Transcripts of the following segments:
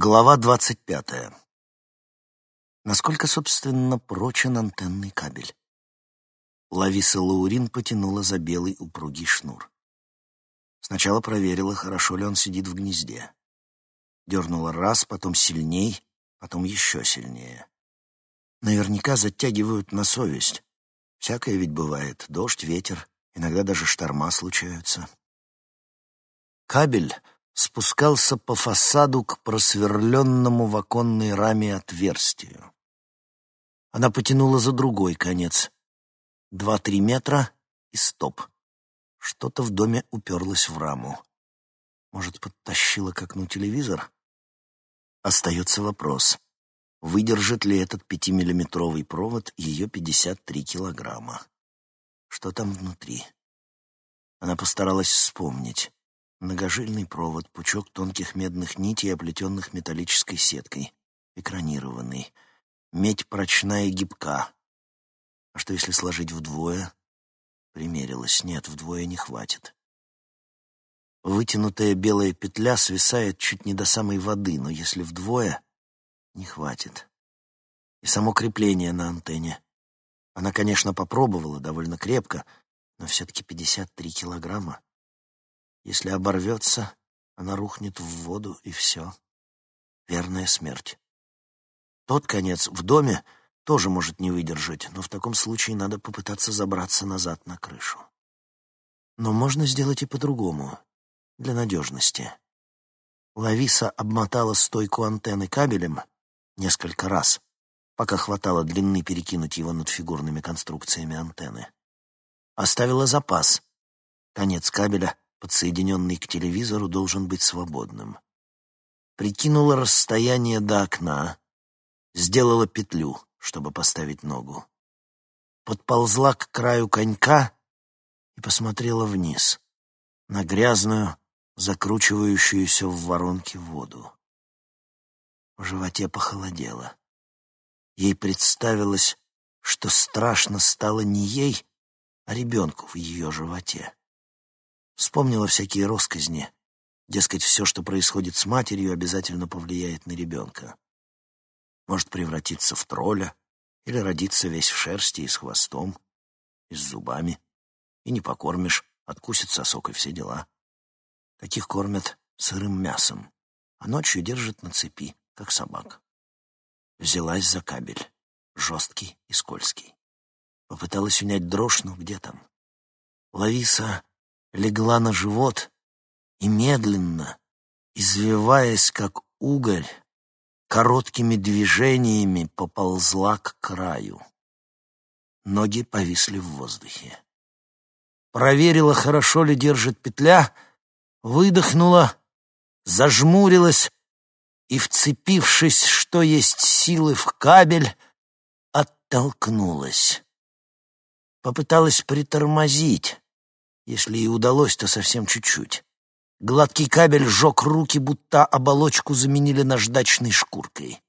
Глава двадцать пятая. Насколько, собственно, прочен антенный кабель? Лависа Лаурин потянула за белый упругий шнур. Сначала проверила, хорошо ли он сидит в гнезде. Дернула раз, потом сильней, потом еще сильнее. Наверняка затягивают на совесть. Всякое ведь бывает. Дождь, ветер, иногда даже шторма случаются. Кабель спускался по фасаду к просверленному в оконной раме отверстию. Она потянула за другой конец. Два-три метра и стоп. Что-то в доме уперлось в раму. Может, подтащила к окну телевизор? Остается вопрос, выдержит ли этот пятимиллиметровый провод ее 53 килограмма. Что там внутри? Она постаралась вспомнить. Многожильный провод, пучок тонких медных нитей, оплетенных металлической сеткой. Экранированный. Медь прочная и гибка. А что, если сложить вдвое? Примерилась. Нет, вдвое не хватит. Вытянутая белая петля свисает чуть не до самой воды, но если вдвое, не хватит. И само крепление на антенне. Она, конечно, попробовала довольно крепко, но все-таки 53 килограмма. Если оборвется, она рухнет в воду, и все. Верная смерть. Тот конец в доме тоже может не выдержать, но в таком случае надо попытаться забраться назад на крышу. Но можно сделать и по-другому, для надежности. Лависа обмотала стойку антенны кабелем несколько раз, пока хватало длины перекинуть его над фигурными конструкциями антенны. Оставила запас. Конец кабеля подсоединенный к телевизору, должен быть свободным. Прикинула расстояние до окна, сделала петлю, чтобы поставить ногу. Подползла к краю конька и посмотрела вниз, на грязную, закручивающуюся в воронке воду. В животе похолодело. Ей представилось, что страшно стало не ей, а ребенку в ее животе. Вспомнила всякие росказни. Дескать, все, что происходит с матерью, обязательно повлияет на ребенка. Может превратиться в тролля или родиться весь в шерсти и с хвостом, и с зубами. И не покормишь, откусит сосок и все дела. Таких кормят сырым мясом, а ночью держат на цепи, как собак. Взялась за кабель, жесткий и скользкий. Попыталась унять дрожь, но где там? Лависа легла на живот и медленно, извиваясь как уголь, короткими движениями поползла к краю. Ноги повисли в воздухе. Проверила, хорошо ли держит петля, выдохнула, зажмурилась и, вцепившись, что есть силы в кабель, оттолкнулась. Попыталась притормозить, если и удалось, то совсем чуть-чуть. Гладкий кабель сжег руки, будто оболочку заменили наждачной шкуркой.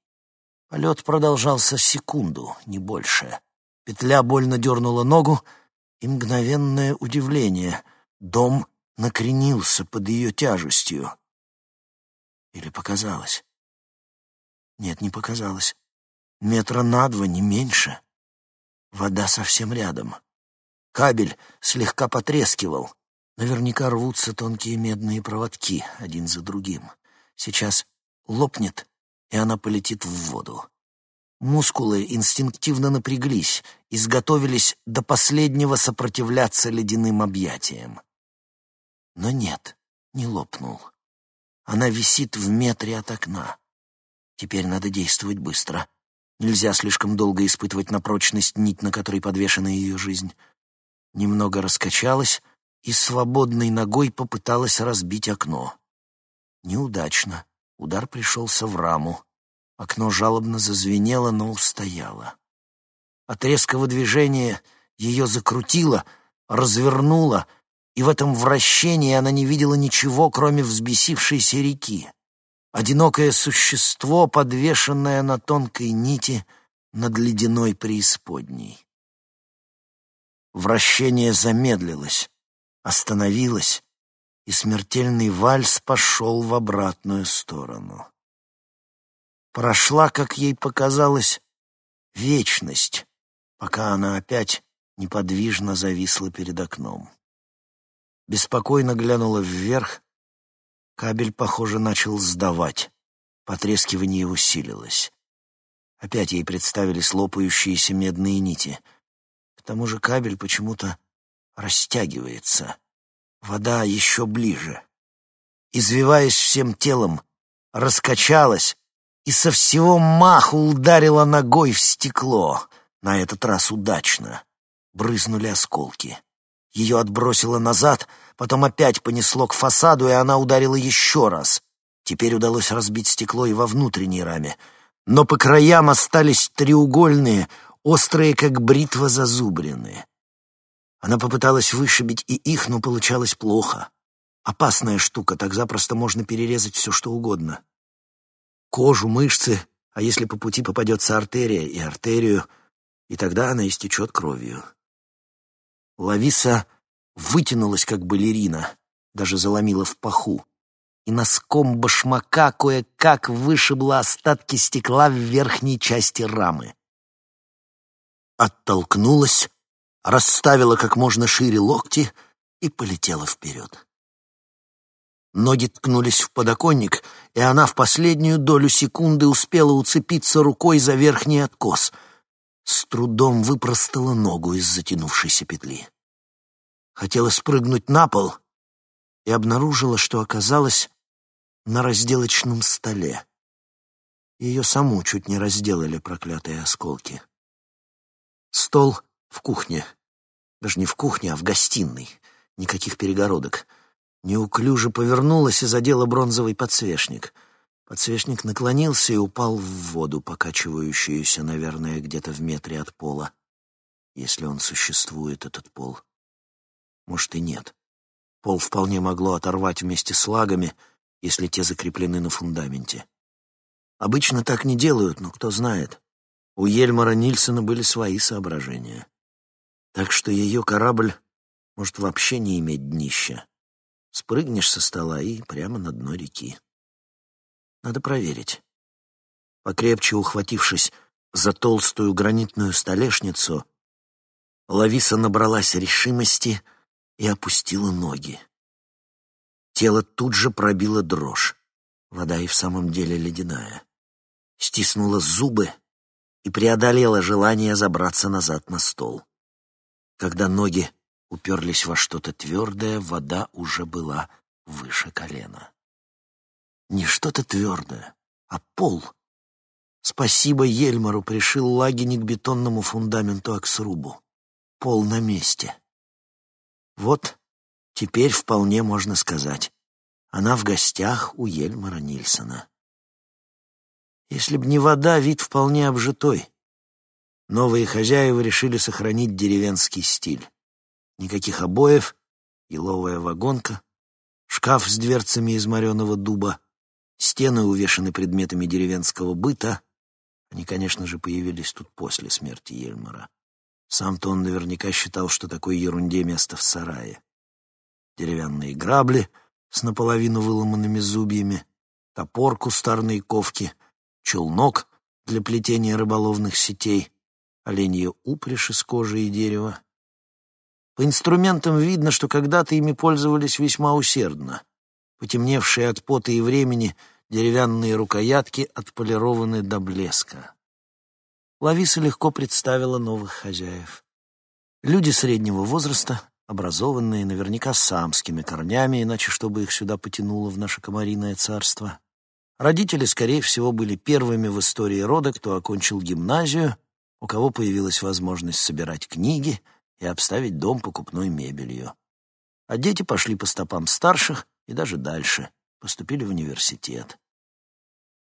Полет продолжался секунду, не больше. Петля больно дернула ногу, и мгновенное удивление. Дом накренился под ее тяжестью. Или показалось? Нет, не показалось. Метра на два, не меньше. Вода совсем рядом. Кабель слегка потрескивал. Наверняка рвутся тонкие медные проводки один за другим. Сейчас лопнет, и она полетит в воду. Мускулы инстинктивно напряглись, изготовились до последнего сопротивляться ледяным объятиям. Но нет, не лопнул. Она висит в метре от окна. Теперь надо действовать быстро. Нельзя слишком долго испытывать на прочность нить, на которой подвешена ее жизнь немного раскачалась и свободной ногой попыталась разбить окно. Неудачно. Удар пришелся в раму. Окно жалобно зазвенело, но устояло. От резкого движения ее закрутило, развернуло, и в этом вращении она не видела ничего, кроме взбесившейся реки. Одинокое существо, подвешенное на тонкой нити над ледяной преисподней. Вращение замедлилось, остановилось, и смертельный вальс пошел в обратную сторону. Прошла, как ей показалось, вечность, пока она опять неподвижно зависла перед окном. Беспокойно глянула вверх. Кабель, похоже, начал сдавать. Потрескивание усилилось. Опять ей представились лопающиеся медные нити. Тому же кабель почему-то растягивается. Вода еще ближе. Извиваясь всем телом, раскачалась и со всего маху ударила ногой в стекло. На этот раз удачно. Брызнули осколки. Ее отбросило назад, потом опять понесло к фасаду, и она ударила еще раз. Теперь удалось разбить стекло и во внутренней раме. Но по краям остались треугольные, острые, как бритва, зазубрины. Она попыталась вышибить и их, но получалось плохо. Опасная штука, так запросто можно перерезать все, что угодно. Кожу, мышцы, а если по пути попадется артерия и артерию, и тогда она истечет кровью. Лависа вытянулась, как балерина, даже заломила в паху, и носком башмака кое-как вышибла остатки стекла в верхней части рамы. Оттолкнулась, расставила как можно шире локти и полетела вперед. Ноги ткнулись в подоконник, и она в последнюю долю секунды успела уцепиться рукой за верхний откос — с трудом выпростала ногу из затянувшейся петли. Хотела спрыгнуть на пол и обнаружила, что оказалась на разделочном столе. Ее саму чуть не разделали проклятые осколки. Стол в кухне. Даже не в кухне, а в гостиной. Никаких перегородок. Неуклюже повернулась и задела бронзовый подсвечник — Подсвечник наклонился и упал в воду, покачивающуюся, наверное, где-то в метре от пола. Если он существует, этот пол. Может и нет. Пол вполне могло оторвать вместе с лагами, если те закреплены на фундаменте. Обычно так не делают, но кто знает. У Ельмара Нильсона были свои соображения. Так что ее корабль может вообще не иметь днища. Спрыгнешь со стола и прямо на дно реки. Надо проверить. Покрепче ухватившись за толстую гранитную столешницу, Лависа набралась решимости и опустила ноги. Тело тут же пробило дрожь. Вода и в самом деле ледяная. Стиснула зубы и преодолела желание забраться назад на стол. Когда ноги уперлись во что-то твердое, вода уже была выше колена. Не что-то твердое, а пол. Спасибо Ельмару пришил лаги к бетонному фундаменту Аксрубу. Пол на месте. Вот теперь вполне можно сказать. Она в гостях у Ельмара Нильсона. Если б не вода, вид вполне обжитой. Новые хозяева решили сохранить деревенский стиль. Никаких обоев, еловая вагонка, шкаф с дверцами из мореного дуба — Стены увешаны предметами деревенского быта. Они, конечно же, появились тут после смерти Ельмара. Сам-то он наверняка считал, что такой ерунде место в сарае. Деревянные грабли с наполовину выломанными зубьями, топор кустарной ковки, челнок для плетения рыболовных сетей, оленья упряжь из кожи и дерева. По инструментам видно, что когда-то ими пользовались весьма усердно. Потемневшие от пота и времени деревянные рукоятки отполированы до блеска. Лависа легко представила новых хозяев. Люди среднего возраста, образованные, наверняка самскими корнями, иначе чтобы их сюда потянуло в наше комариное царство. Родители, скорее всего, были первыми в истории рода, кто окончил гимназию, у кого появилась возможность собирать книги и обставить дом покупной мебелью. А дети пошли по стопам старших, и даже дальше, поступили в университет.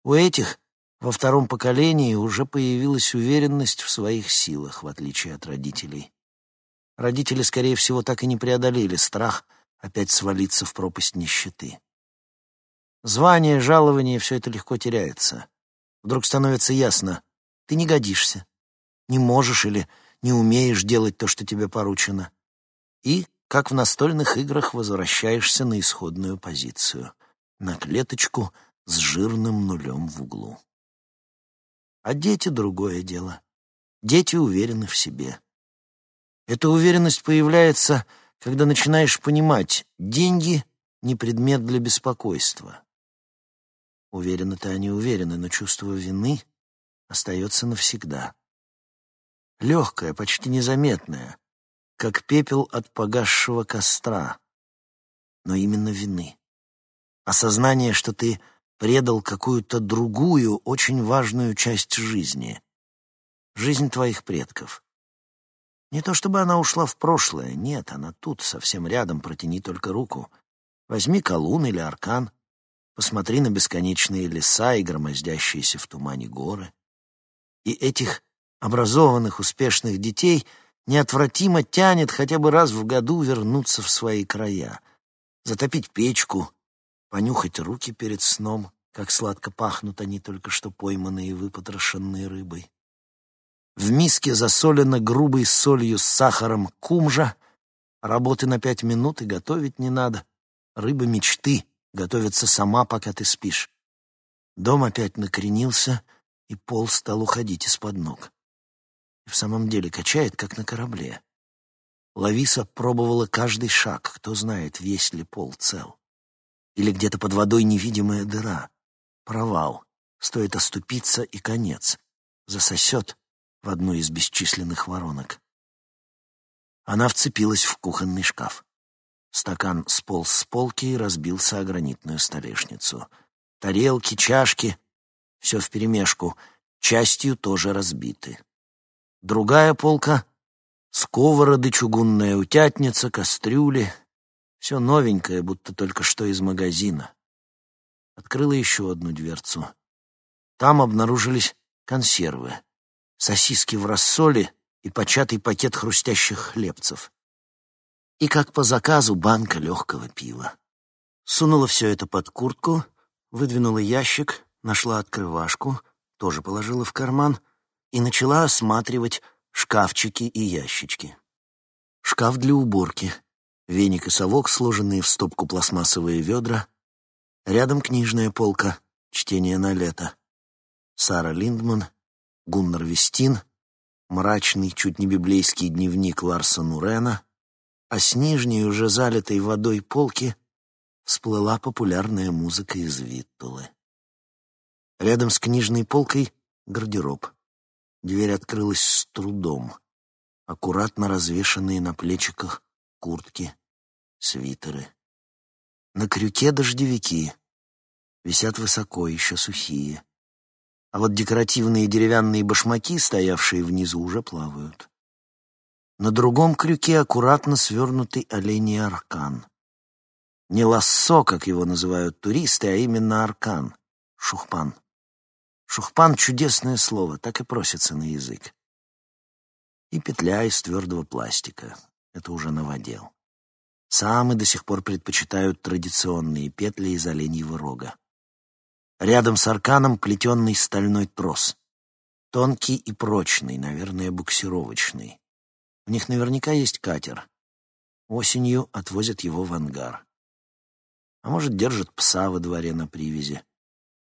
У этих во втором поколении уже появилась уверенность в своих силах, в отличие от родителей. Родители, скорее всего, так и не преодолели страх опять свалиться в пропасть нищеты. Звание, жалование — все это легко теряется. Вдруг становится ясно — ты не годишься, не можешь или не умеешь делать то, что тебе поручено. И как в настольных играх возвращаешься на исходную позицию, на клеточку с жирным нулем в углу. А дети — другое дело. Дети уверены в себе. Эта уверенность появляется, когда начинаешь понимать, деньги — не предмет для беспокойства. Уверены-то они уверены, но чувство вины остается навсегда. Легкое, почти незаметное, как пепел от погасшего костра, но именно вины. Осознание, что ты предал какую-то другую, очень важную часть жизни. Жизнь твоих предков. Не то чтобы она ушла в прошлое, нет, она тут, совсем рядом, протяни только руку. Возьми колун или аркан, посмотри на бесконечные леса и громоздящиеся в тумане горы. И этих образованных, успешных детей неотвратимо тянет хотя бы раз в году вернуться в свои края, затопить печку, понюхать руки перед сном, как сладко пахнут они только что пойманные и выпотрошенные рыбой. В миске засолено грубой солью с сахаром кумжа, работы на пять минут и готовить не надо. Рыба мечты готовится сама, пока ты спишь. Дом опять накренился, и пол стал уходить из-под ног. И в самом деле качает, как на корабле. Лависа пробовала каждый шаг, кто знает, весь ли пол цел. Или где-то под водой невидимая дыра. Провал. Стоит оступиться, и конец. Засосет в одну из бесчисленных воронок. Она вцепилась в кухонный шкаф. Стакан сполз с полки и разбился о гранитную столешницу. Тарелки, чашки — все вперемешку, частью тоже разбиты. Другая полка — сковороды, чугунная утятница, кастрюли — все новенькое, будто только что из магазина. Открыла еще одну дверцу. Там обнаружились консервы, сосиски в рассоле и початый пакет хрустящих хлебцев. И, как по заказу, банка легкого пива. Сунула все это под куртку, выдвинула ящик, нашла открывашку, тоже положила в карман и начала осматривать шкафчики и ящички. Шкаф для уборки — веник и совок, сложенные в стопку пластмассовые ведра, рядом книжная полка, чтение на лето. Сара Линдман, Гуннар Вестин, мрачный, чуть не библейский дневник Ларса Нурена, а с нижней, уже залитой водой полки, всплыла популярная музыка из Виттулы. Рядом с книжной полкой — гардероб. Дверь открылась с трудом. Аккуратно развешанные на плечиках куртки, свитеры. На крюке дождевики. Висят высоко, еще сухие. А вот декоративные деревянные башмаки, стоявшие внизу, уже плавают. На другом крюке аккуратно свернутый оленей аркан. Не лассо, как его называют туристы, а именно аркан, шухпан. Шухпан — чудесное слово, так и просится на язык. И петля из твердого пластика это уже новодел. Самы до сих пор предпочитают традиционные петли из оленьего рога. Рядом с арканом плетенный стальной трос. Тонкий и прочный, наверное, буксировочный. У них наверняка есть катер. Осенью отвозят его в ангар. А может, держат пса во дворе на привязи.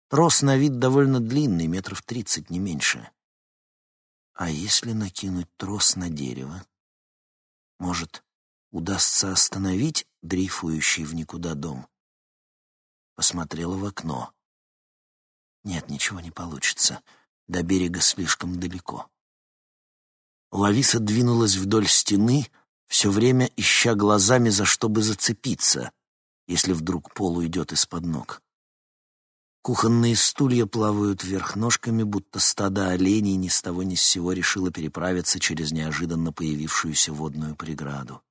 Трос на вид довольно длинный, метров тридцать, не меньше. А если накинуть трос на дерево? Может, удастся остановить дрейфующий в никуда дом? Посмотрела в окно. Нет, ничего не получится. До берега слишком далеко. Лависа двинулась вдоль стены, все время ища глазами, за что бы зацепиться, если вдруг пол уйдет из-под ног. Кухонные стулья плавают вверх ножками, будто стадо оленей ни с того ни с сего решило переправиться через неожиданно появившуюся водную преграду.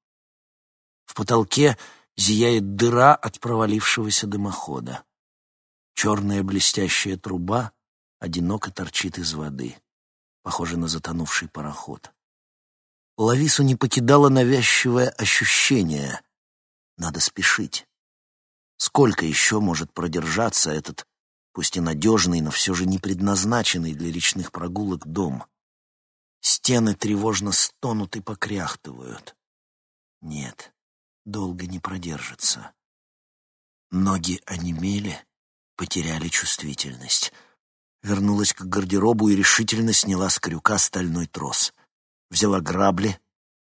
В потолке зияет дыра от провалившегося дымохода. Черная блестящая труба одиноко торчит из воды, похоже на затонувший пароход. Лавису не покидало навязчивое ощущение. Надо спешить. Сколько еще может продержаться этот пусть и надежный, но все же не предназначенный для речных прогулок дом. Стены тревожно стонут и покряхтывают. Нет, долго не продержится. Ноги онемели, потеряли чувствительность. Вернулась к гардеробу и решительно сняла с крюка стальной трос. Взяла грабли,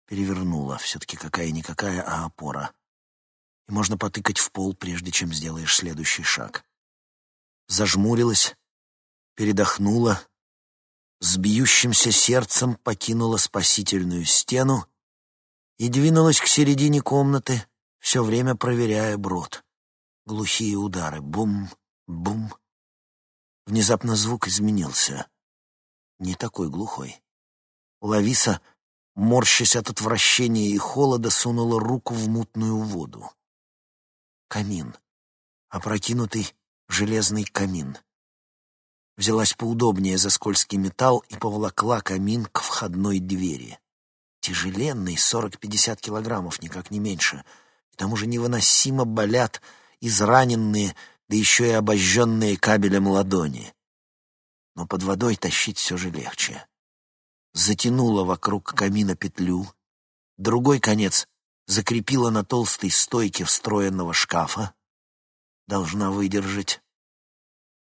перевернула. Все-таки какая-никакая, а опора. И можно потыкать в пол, прежде чем сделаешь следующий шаг. Зажмурилась, передохнула, с бьющимся сердцем покинула спасительную стену и двинулась к середине комнаты, все время проверяя брод. Глухие удары. Бум, бум. Внезапно звук изменился. Не такой глухой. Лависа, морщась от отвращения и холода, сунула руку в мутную воду. Камин. Опрокинутый железный камин. Взялась поудобнее за скользкий металл и поволокла камин к входной двери. Тяжеленный, сорок-пятьдесят килограммов, никак не меньше. К тому же невыносимо болят израненные, да еще и обожженные кабелем ладони. Но под водой тащить все же легче. Затянула вокруг камина петлю, другой конец закрепила на толстой стойке встроенного шкафа. Должна выдержать.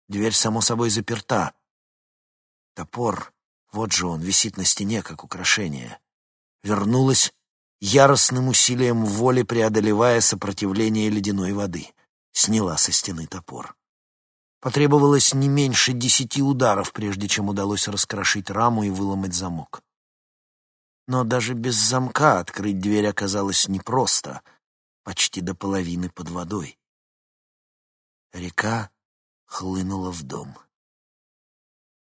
Дверь, само собой, заперта. Топор, вот же он, висит на стене, как украшение. Вернулась, яростным усилием воли преодолевая сопротивление ледяной воды сняла со стены топор. Потребовалось не меньше десяти ударов, прежде чем удалось раскрошить раму и выломать замок. Но даже без замка открыть дверь оказалось непросто, почти до половины под водой. Река хлынула в дом.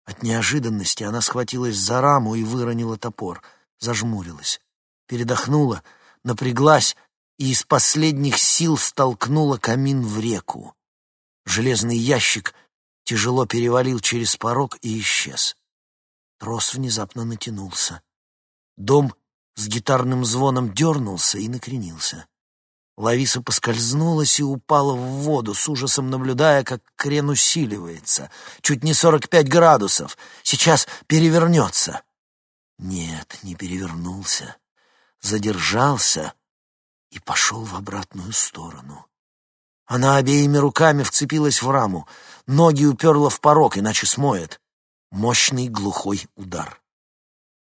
От неожиданности она схватилась за раму и выронила топор, зажмурилась, передохнула, напряглась и из последних сил столкнула камин в реку. Железный ящик тяжело перевалил через порог и исчез. Трос внезапно натянулся. Дом с гитарным звоном дернулся и накренился. Лависа поскользнулась и упала в воду, с ужасом наблюдая, как крен усиливается. Чуть не сорок пять градусов. Сейчас перевернется. Нет, не перевернулся. Задержался и пошел в обратную сторону. Она обеими руками вцепилась в раму, ноги уперла в порог, иначе смоет. Мощный глухой удар.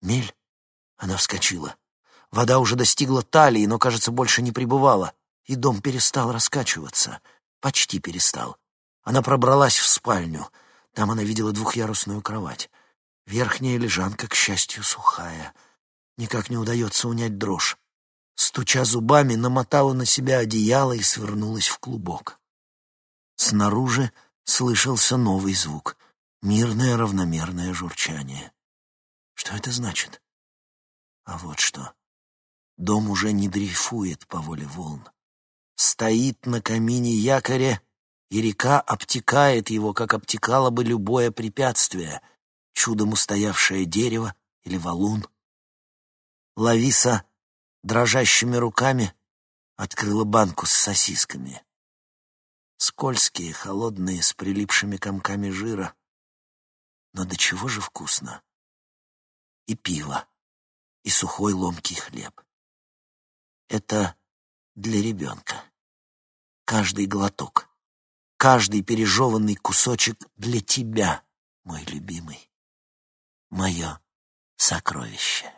Мель. Она вскочила. Вода уже достигла талии, но, кажется, больше не пребывала, и дом перестал раскачиваться. Почти перестал. Она пробралась в спальню. Там она видела двухъярусную кровать. Верхняя лежанка, к счастью, сухая. Никак не удается унять дрожь стуча зубами, намотала на себя одеяло и свернулась в клубок. Снаружи слышался новый звук — мирное равномерное журчание. Что это значит? А вот что. Дом уже не дрейфует по воле волн. Стоит на камине якоря, и река обтекает его, как обтекало бы любое препятствие, чудом устоявшее дерево или валун. Лависа дрожащими руками открыла банку с сосисками. Скользкие, холодные, с прилипшими комками жира. Но до чего же вкусно. И пиво, и сухой ломкий хлеб. Это для ребенка. Каждый глоток, каждый пережеванный кусочек для тебя, мой любимый, мое сокровище.